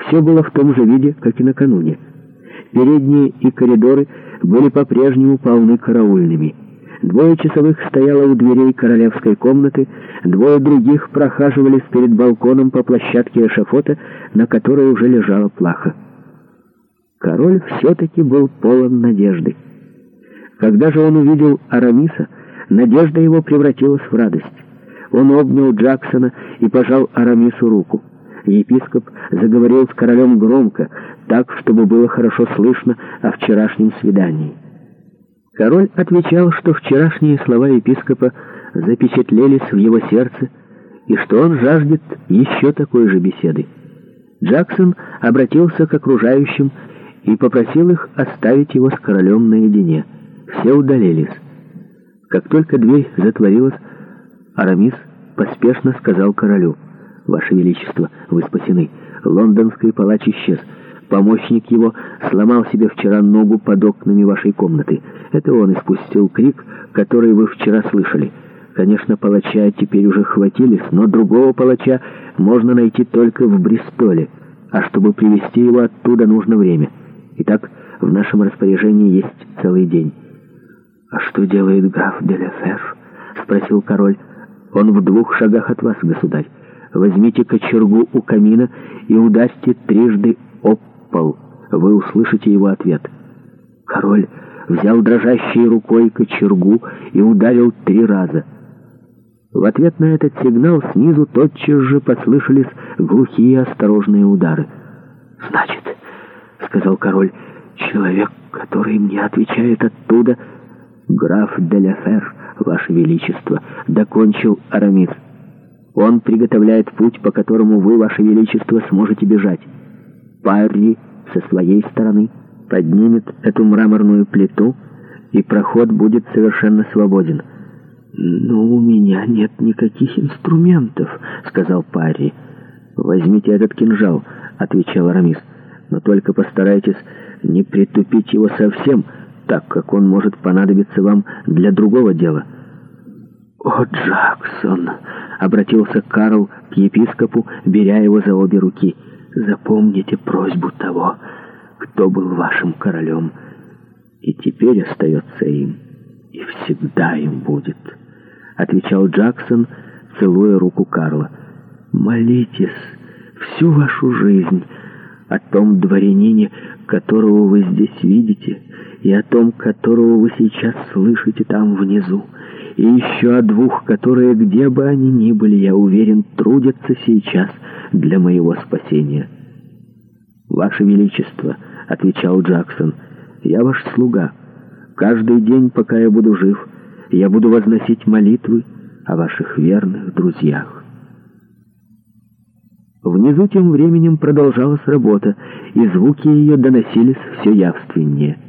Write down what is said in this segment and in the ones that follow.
Все было в том же виде, как и накануне. Передние и коридоры были по-прежнему полны караульными. Двое часовых стояло у дверей королевской комнаты, двое других прохаживались перед балконом по площадке эшафота, на которой уже лежала плаха. Король все-таки был полон надежды. Когда же он увидел Арамиса, надежда его превратилась в радость. Он обнял Джексона и пожал Арамису руку. Епископ заговорил с королем громко, так, чтобы было хорошо слышно о вчерашнем свидании. Король отвечал, что вчерашние слова епископа запечатлелись в его сердце, и что он жаждет еще такой же беседы. Джексон обратился к окружающим и попросил их оставить его с королем наедине. Все удалились. Как только дверь затворилась, Арамис поспешно сказал королю — «Ваше Величество, вы спасены. Лондонский палач исчез. Помощник его сломал себе вчера ногу под окнами вашей комнаты. Это он испустил крик, который вы вчера слышали. Конечно, палача теперь уже хватились, но другого палача можно найти только в Бристоле. А чтобы привести его оттуда, нужно время. Итак, в нашем распоряжении есть целый день». «А что делает граф Деляфер?» — спросил король. «Он в двух шагах от вас, государь». Возьмите кочергу у камина и ударьте трижды об. Вы услышите его ответ. Король взял дрожащей рукой кочергу и ударил три раза. В ответ на этот сигнал снизу тотчас же послышались глухие осторожные удары. «Значит, — сказал король, — человек, который мне отвечает оттуда, граф де Деляфер, ваше величество, докончил Арамис. Он приготовляет путь, по которому вы, Ваше Величество, сможете бежать. Парри со своей стороны поднимет эту мраморную плиту, и проход будет совершенно свободен. «Но у меня нет никаких инструментов», — сказал Парри. «Возьмите этот кинжал», — отвечал Арамис. «Но только постарайтесь не притупить его совсем, так как он может понадобиться вам для другого дела». «О, Джаксон!» обратился Карл к епископу, беря его за обе руки. «Запомните просьбу того, кто был вашим королем, и теперь остается им, и всегда им будет», — отвечал Джексон, целуя руку Карла. «Молитесь всю вашу жизнь о том дворянине, которого вы здесь видите, и о том, которого вы сейчас слышите там внизу, и еще о двух, которые, где бы они ни были, я уверен, трудятся сейчас для моего спасения. «Ваше Величество», — отвечал Джексон, — «я ваш слуга. Каждый день, пока я буду жив, я буду возносить молитвы о ваших верных друзьях». Внизу тем временем продолжалась работа, и звуки ее доносились все явственнее —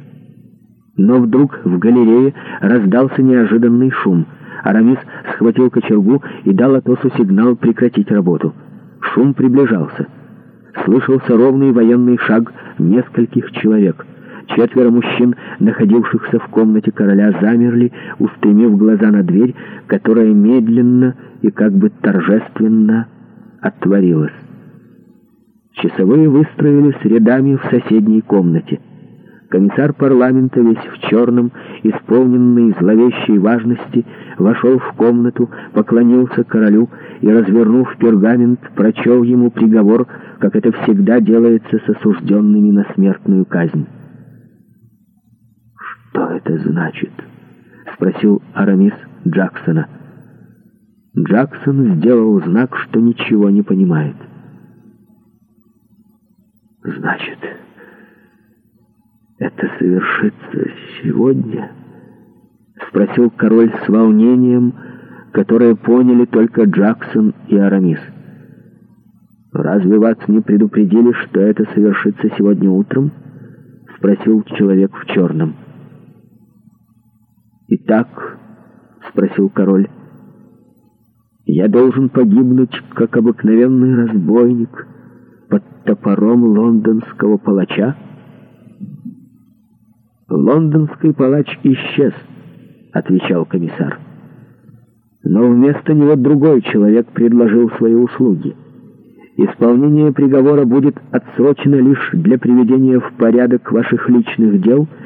но вдруг в галерее раздался неожиданный шум. Арамис схватил кочергу и дал Атосу сигнал прекратить работу. Шум приближался. Слышался ровный военный шаг нескольких человек. Четверо мужчин, находившихся в комнате короля, замерли, устремив глаза на дверь, которая медленно и как бы торжественно отворилась. Часовые выстроились рядами в соседней комнате. Комиссар парламента, весь в черном, исполненный зловещей важности, вошел в комнату, поклонился королю и, развернув пергамент, прочел ему приговор, как это всегда делается с осужденными на смертную казнь. «Что это значит?» — спросил Арамис Джаксона. Джаксон сделал знак, что ничего не понимает. «Значит...» «Это совершится сегодня?» — спросил король с волнением, которое поняли только Джаксон и Арамис. «Разве вас не предупредили, что это совершится сегодня утром?» — спросил человек в черном. «Итак», — спросил король, — «я должен погибнуть, как обыкновенный разбойник, под топором лондонского палача?» лондонский палач исчез, отвечал комиссар. Но вместо него другой человек предложил свои услуги. Исполнение приговора будет отсрочено лишь для приведения в порядок ваших личных дел –